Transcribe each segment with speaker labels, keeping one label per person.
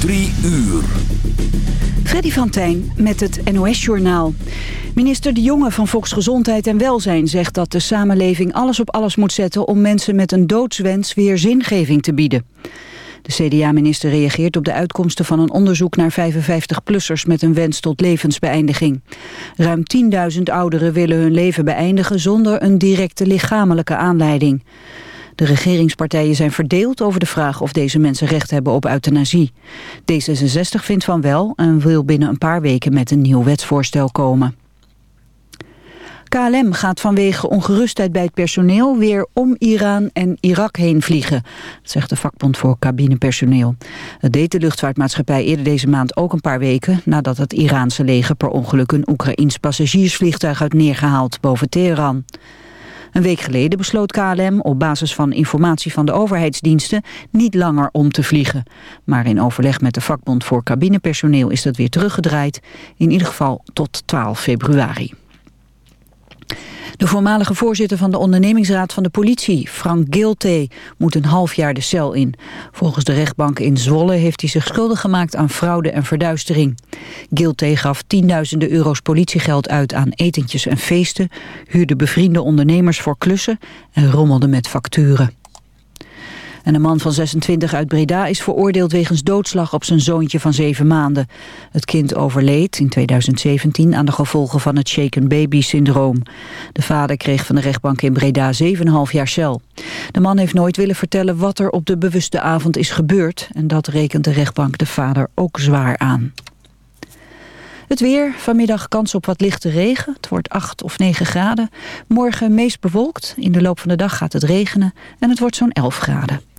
Speaker 1: Drie uur.
Speaker 2: Freddy van Tijn met het NOS-journaal. Minister De Jonge van Volksgezondheid en Welzijn zegt dat de samenleving alles op alles moet zetten... om mensen met een doodswens weer zingeving te bieden. De CDA-minister reageert op de uitkomsten van een onderzoek naar 55-plussers met een wens tot levensbeëindiging. Ruim 10.000 ouderen willen hun leven beëindigen zonder een directe lichamelijke aanleiding. De regeringspartijen zijn verdeeld over de vraag of deze mensen recht hebben op euthanasie. D66 vindt van wel en wil binnen een paar weken met een nieuw wetsvoorstel komen. KLM gaat vanwege ongerustheid bij het personeel weer om Iran en Irak heen vliegen, zegt de vakbond voor cabinepersoneel. Het deed de luchtvaartmaatschappij eerder deze maand ook een paar weken nadat het Iraanse leger per ongeluk een Oekraïns passagiersvliegtuig had neergehaald boven Teheran. Een week geleden besloot KLM op basis van informatie van de overheidsdiensten niet langer om te vliegen. Maar in overleg met de vakbond voor cabinepersoneel is dat weer teruggedraaid, in ieder geval tot 12 februari. De voormalige voorzitter van de ondernemingsraad van de politie, Frank Gilte, moet een half jaar de cel in. Volgens de rechtbank in Zwolle heeft hij zich schuldig gemaakt aan fraude en verduistering. Gilte gaf tienduizenden euro's politiegeld uit aan etentjes en feesten, huurde bevriende ondernemers voor klussen en rommelde met facturen. En een man van 26 uit Breda is veroordeeld wegens doodslag op zijn zoontje van zeven maanden. Het kind overleed in 2017 aan de gevolgen van het shaken baby syndroom. De vader kreeg van de rechtbank in Breda 7,5 jaar cel. De man heeft nooit willen vertellen wat er op de bewuste avond is gebeurd. En dat rekent de rechtbank de vader ook zwaar aan. Het weer, vanmiddag kans op wat lichte regen. Het wordt 8 of 9 graden. Morgen meest bewolkt. In de loop van de dag gaat het regenen. En het wordt zo'n 11 graden.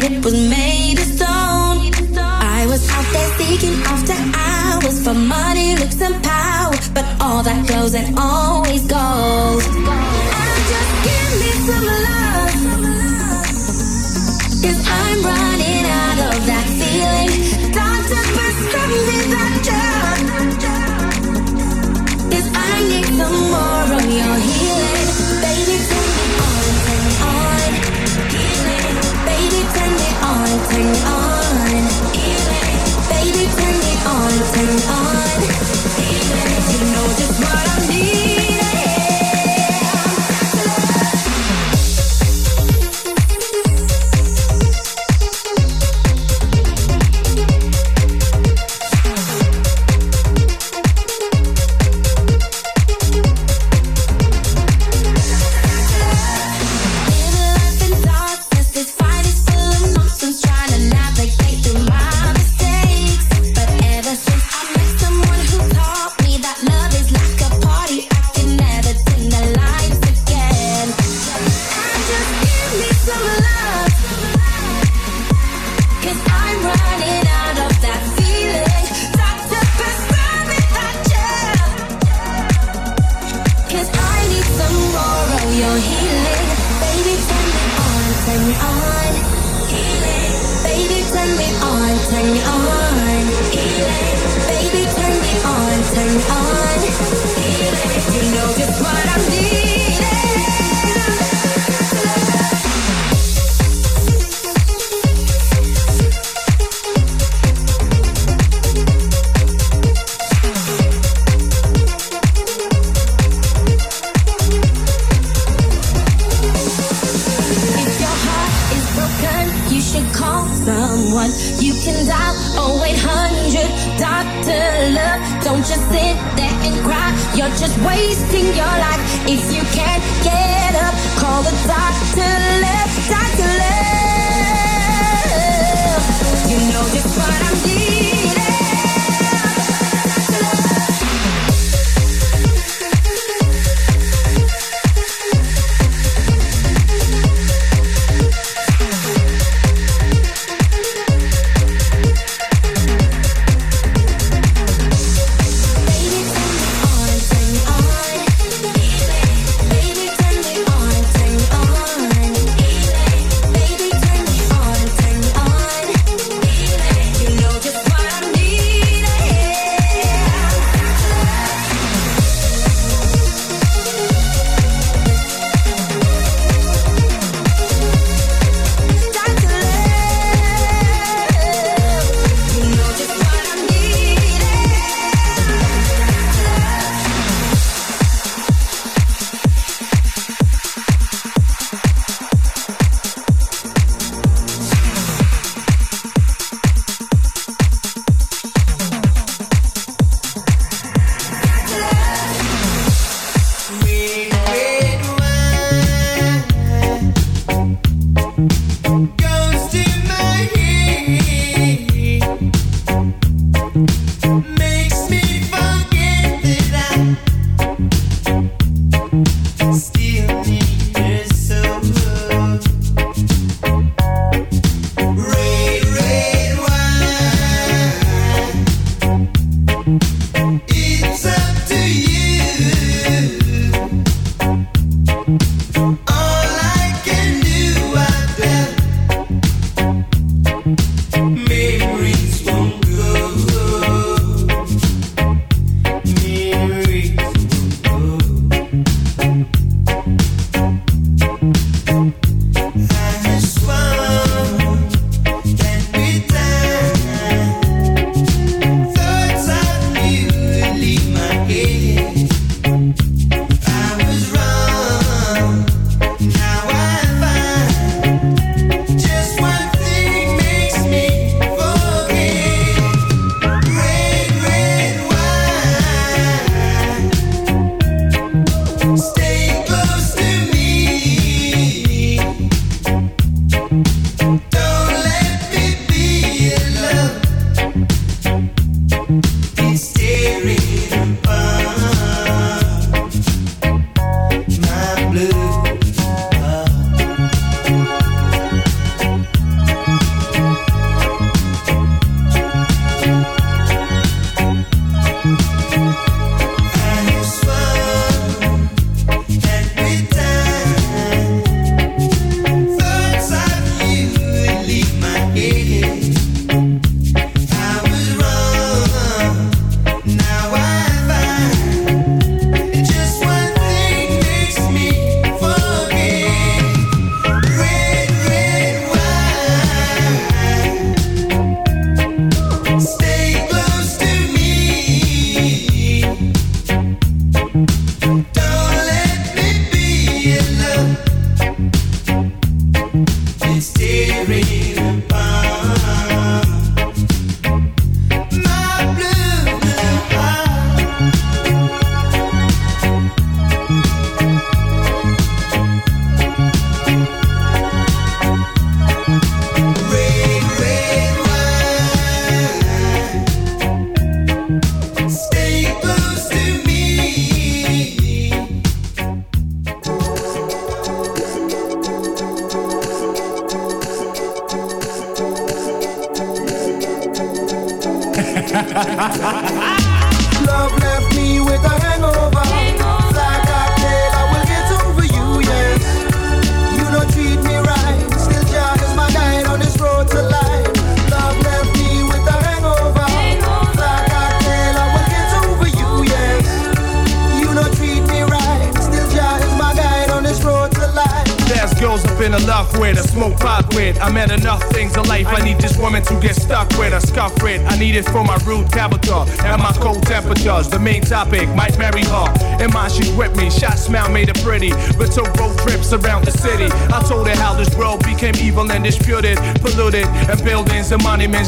Speaker 3: Heart, it was made of stone. I was out there seeking after hours for money, looks, and power. But all that goes and always goes. And just give me some love. Cause I'm running me on. tomorrow you're healing. Baby, turn me on, turn me on. Healing. Baby, turn me on, turn me on. Healing. Baby, turn me on, turn me on.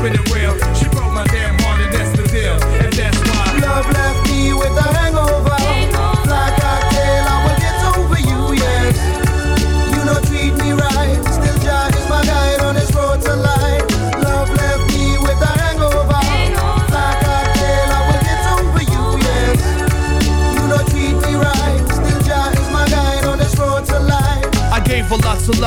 Speaker 4: Wasn't keeping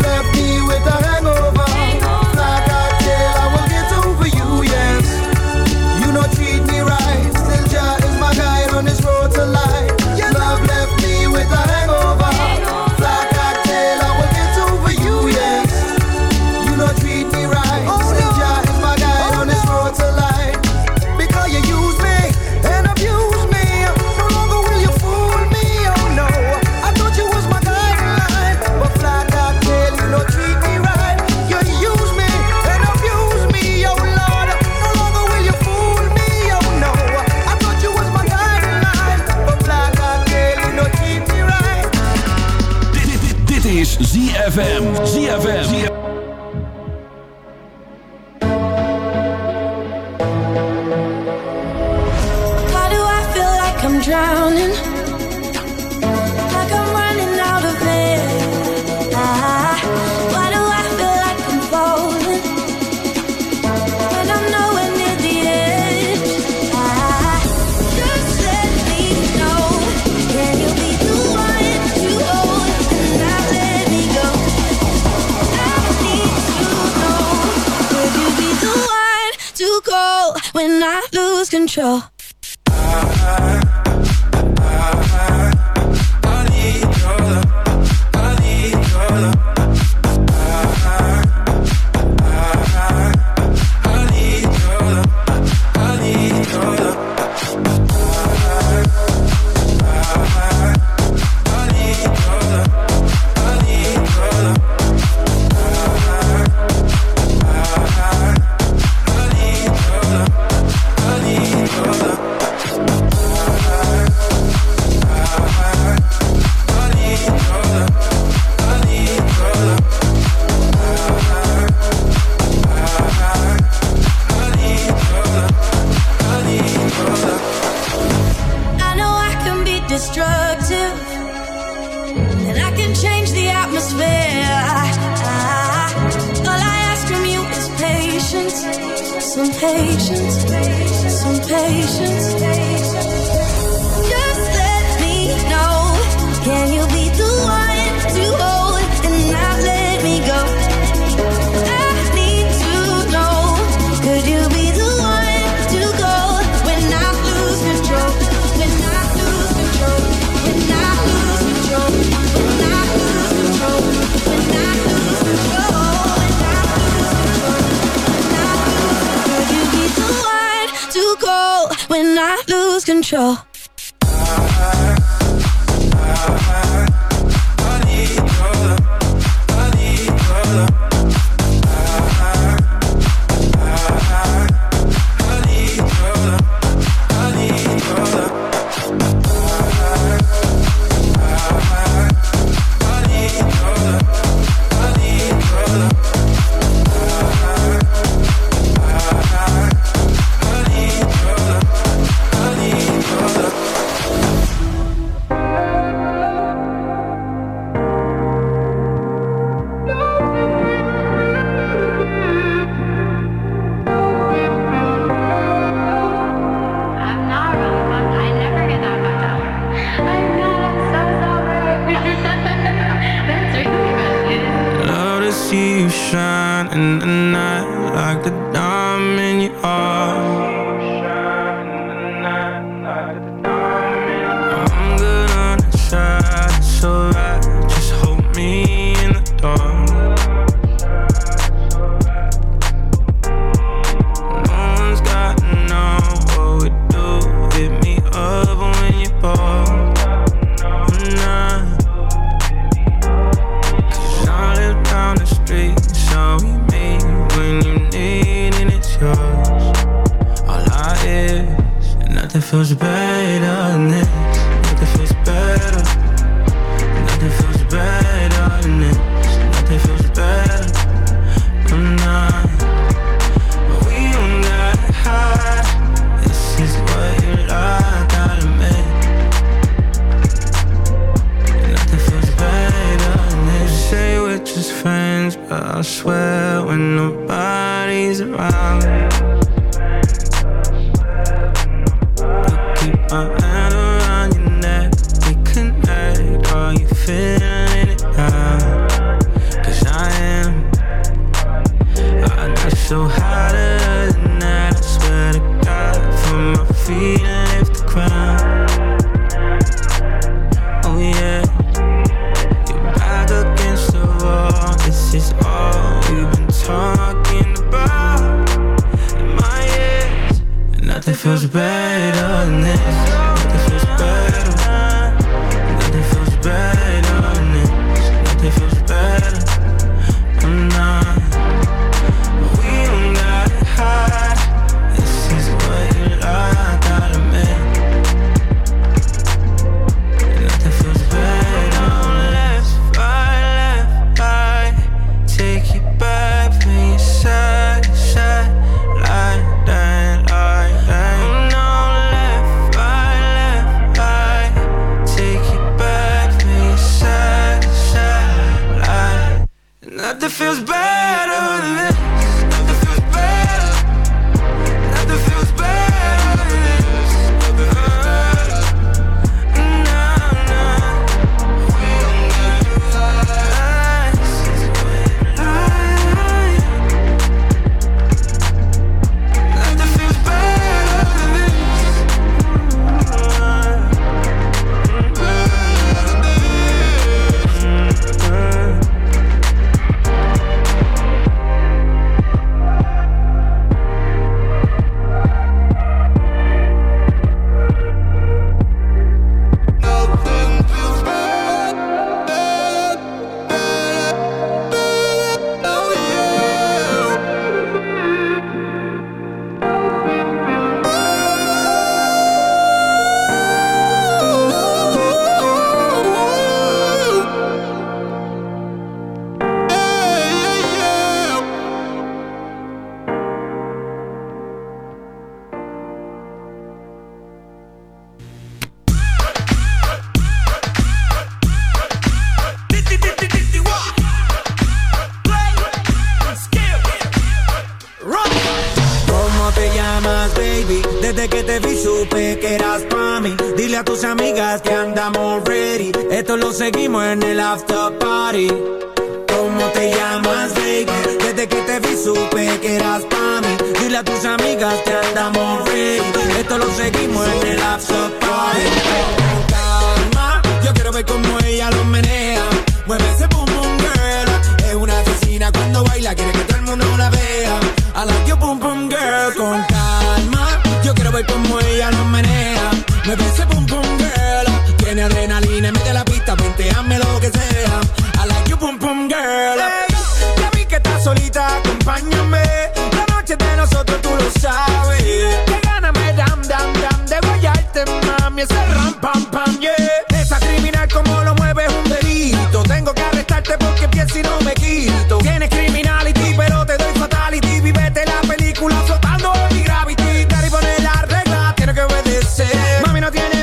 Speaker 5: left me with a hangover.
Speaker 3: I'm drowning? Like I'm running out of air. Ah, why do I feel like I'm falling? When I'm nowhere near the edge. Ah, just let me know. Can you be the one to hold and not let me go? I need to know. You be the one to call when I lose control?
Speaker 6: Lose control?
Speaker 7: Swear when nobody's around.
Speaker 8: no tiene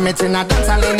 Speaker 9: Vomit in a dance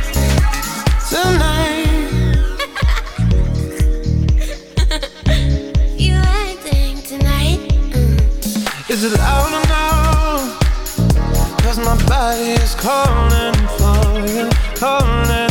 Speaker 6: Calling for you, calling